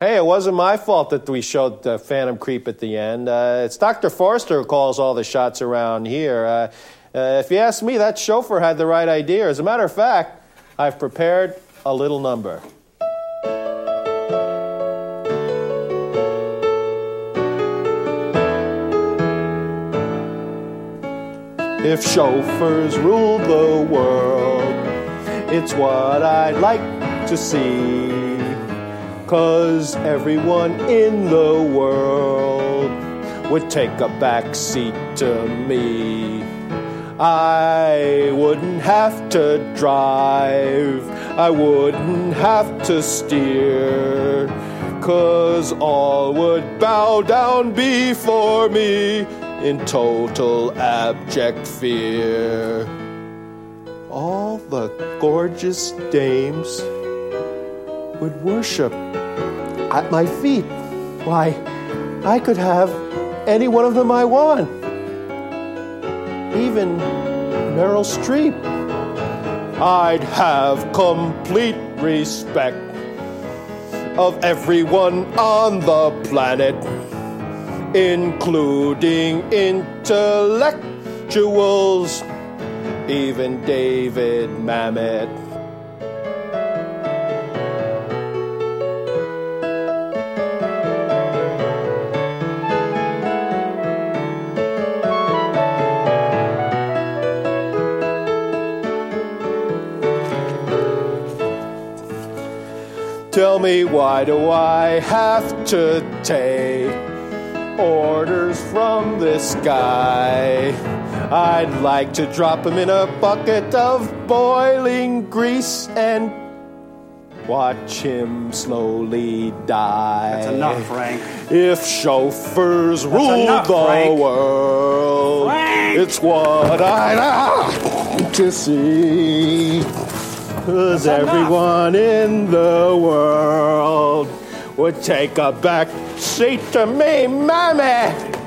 Hey, it wasn't my fault that we showed the Phantom Creep at the end. Uh, it's Dr. Forrester who calls all the shots around here. Uh, uh, if you ask me, that chauffeur had the right idea. As a matter of fact, I've prepared a little number. If chauffeurs ruled the world, it's what I'd like to see. Cause everyone in the world would take a back seat to me. I wouldn't have to drive, I wouldn't have to steer. Cause all would bow down before me in total abject fear. All the gorgeous dames would worship at my feet. Why, I could have any one of them I want. Even Meryl Streep. I'd have complete respect of everyone on the planet, including intellectuals, even David Mamet. Tell me, why do I have to take orders from this guy? I'd like to drop him in a bucket of boiling grease and watch him slowly die. That's enough, Frank. If chauffeurs rule enough, the Frank. world, Frank! it's what I'd like to see. Cause everyone in the world would take a back seat to me, mammy.